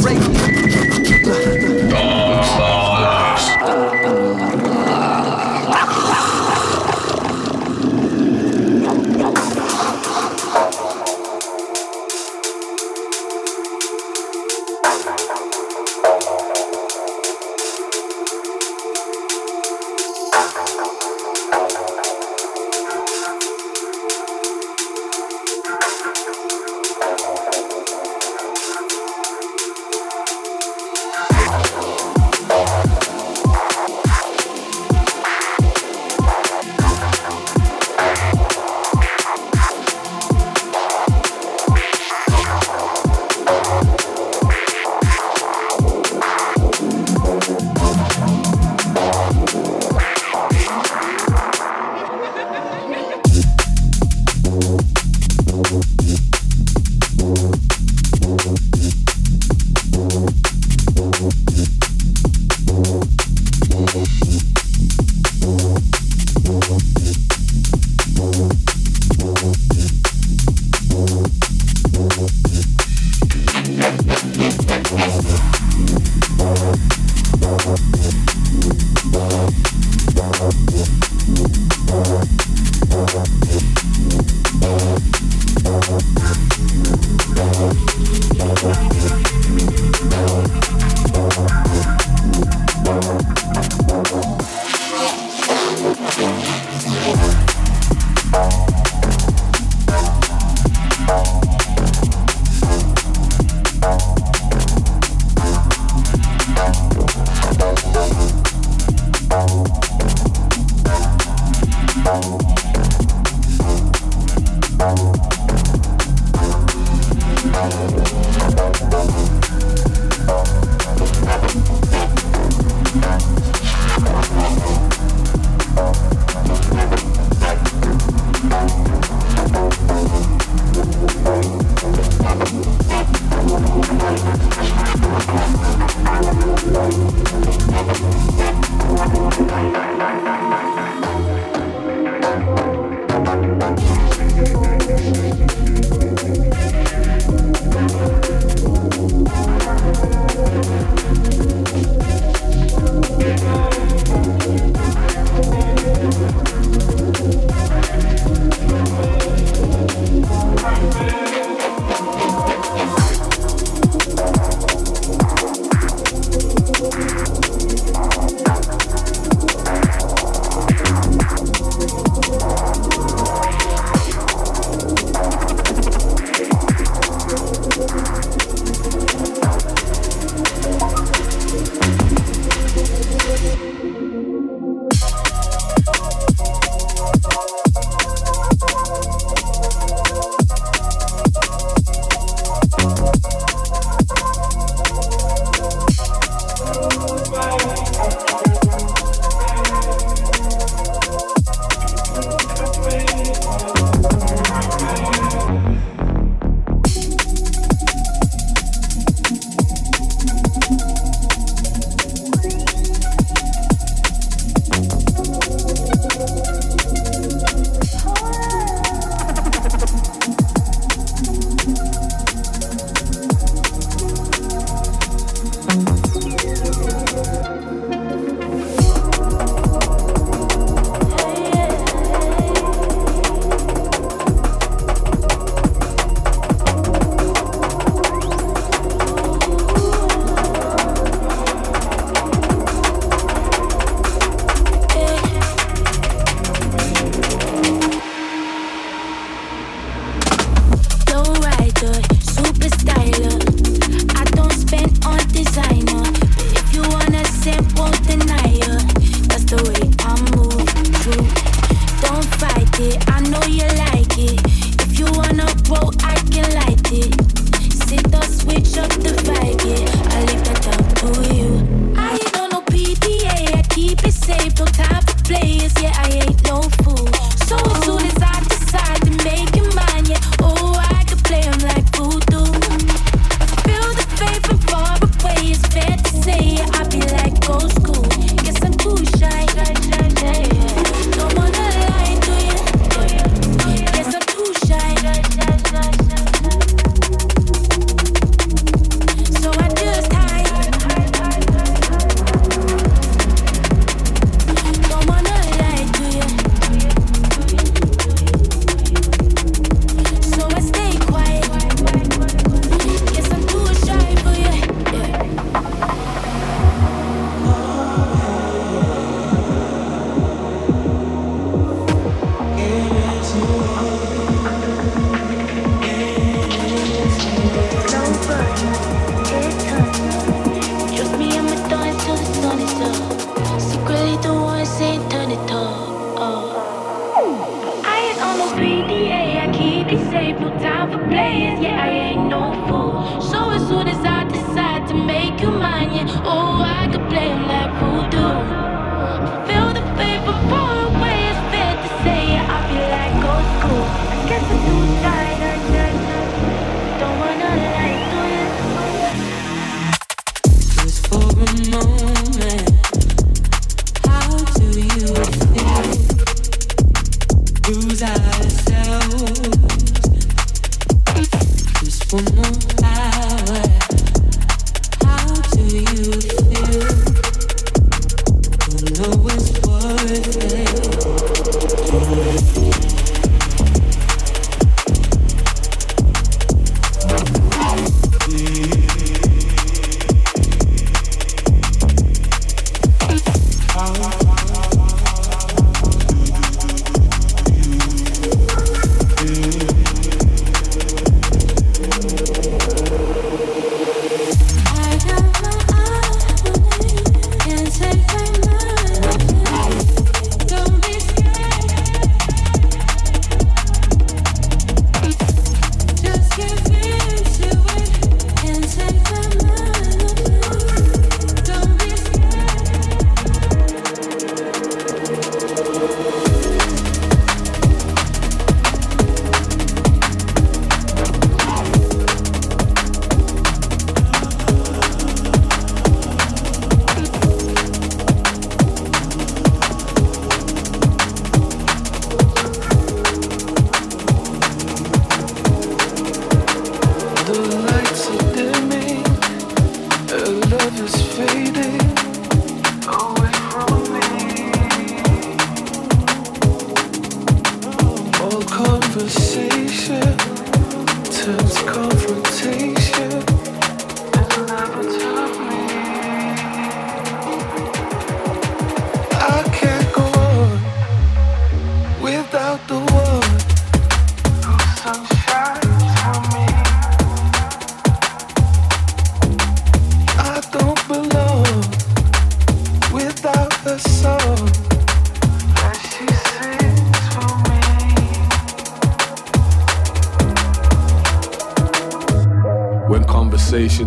So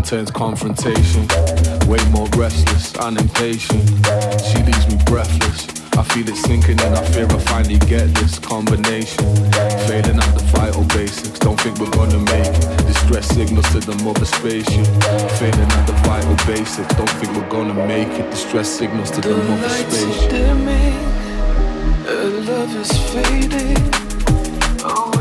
turns confrontation. Way more restless and impatient. She leaves me breathless. I feel it sinking and I fear I finally get this combination. Failing at the vital basics, don't think we're gonna make it. Distress signals to the mother spaceship. Failing at the vital basics, don't think we're gonna make it. Distress signals to the, the mother spaceship. Dimming, love is fading. conversation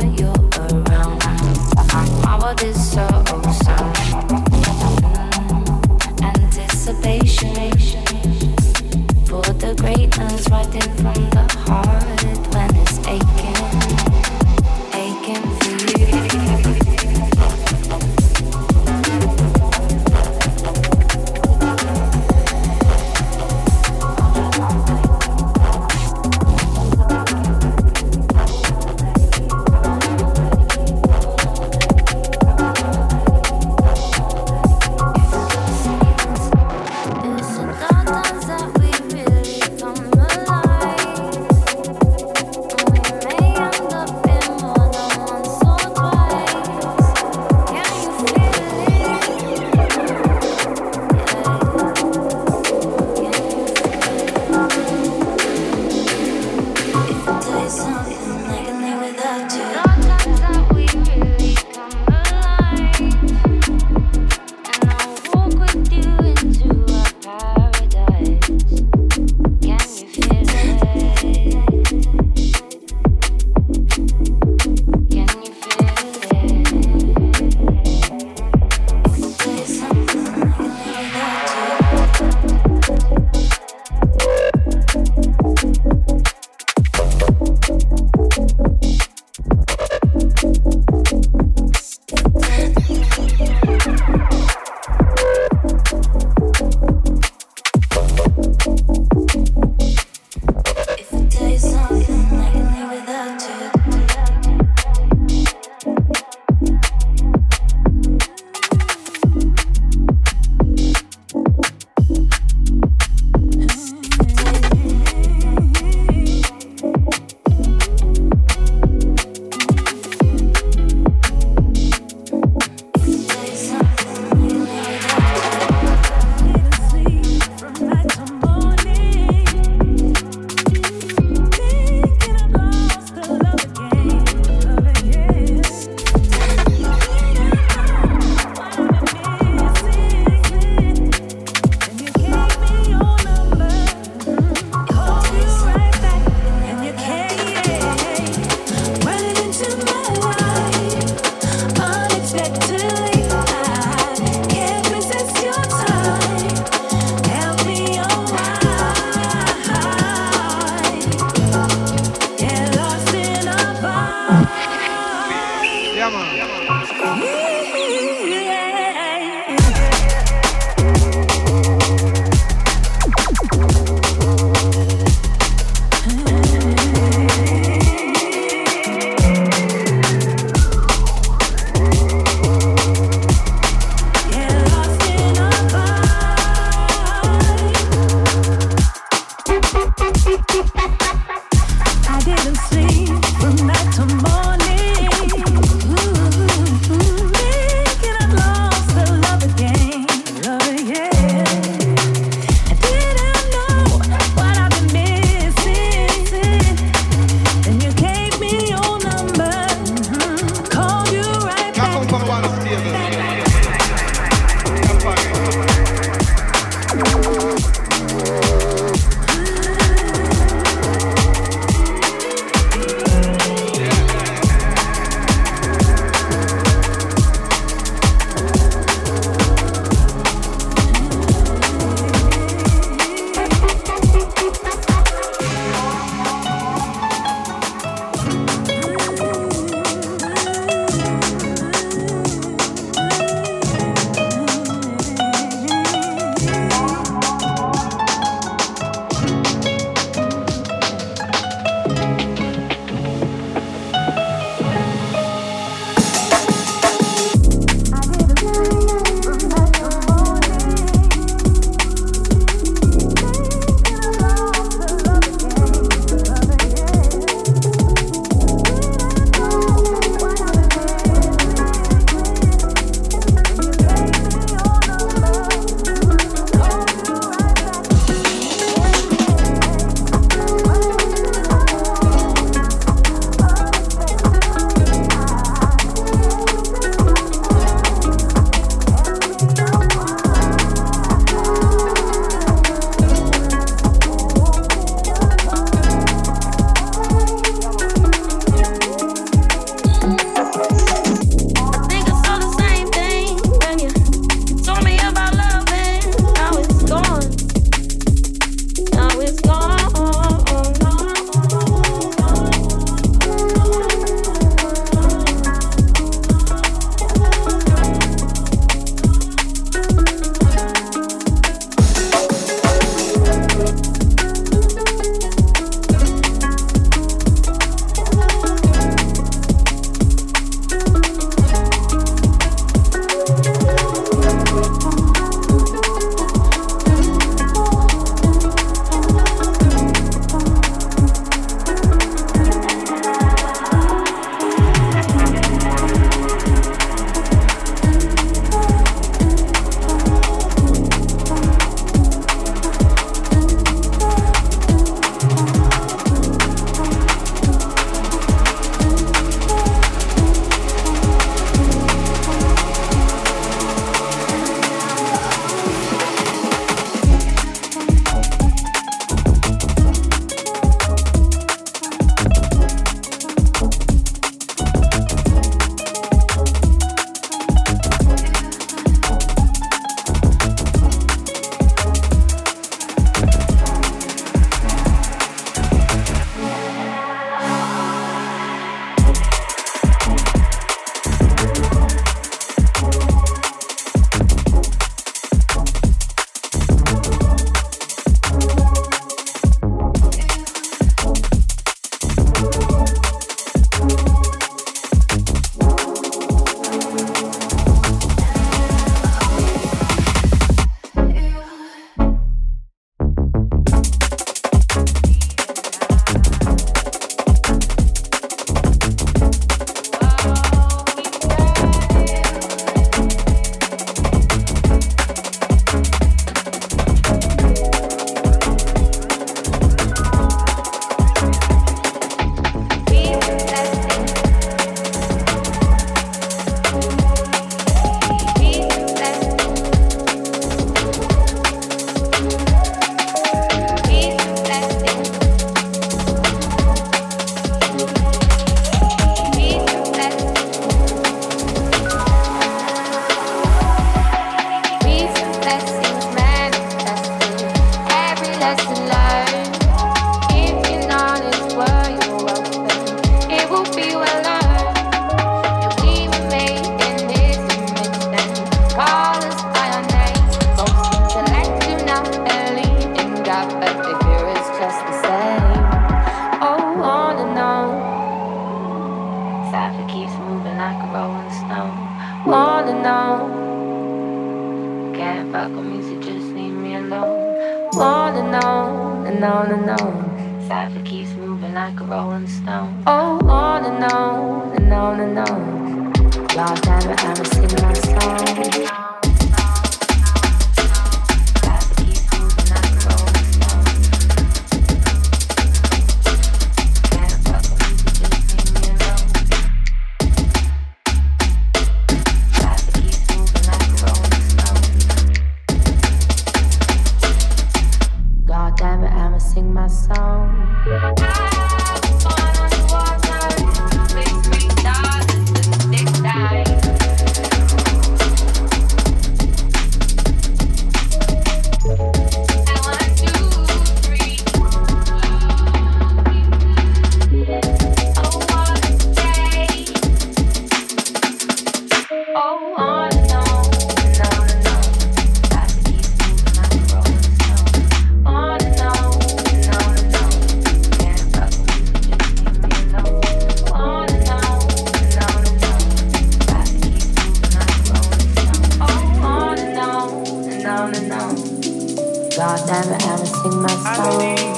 waiting I need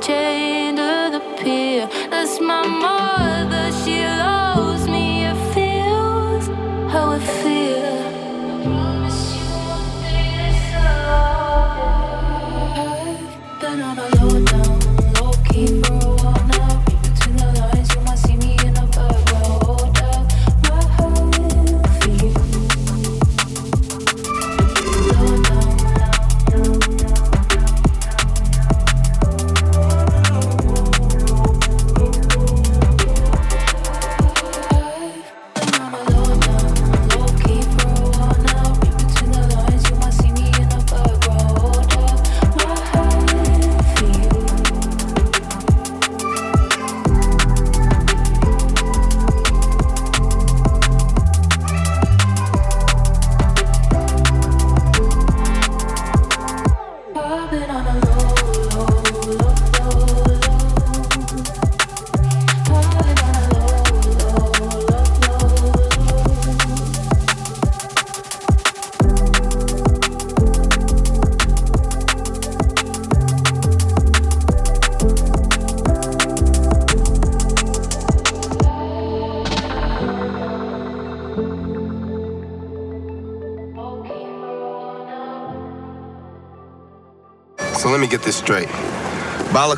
change.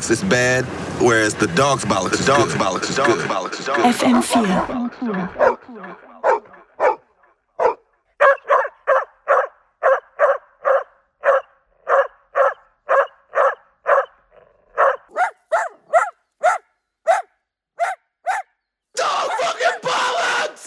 Bollocks is bad, whereas the dog's bollocks, the dog's bollocks, the dog's bollocks is good. FM4.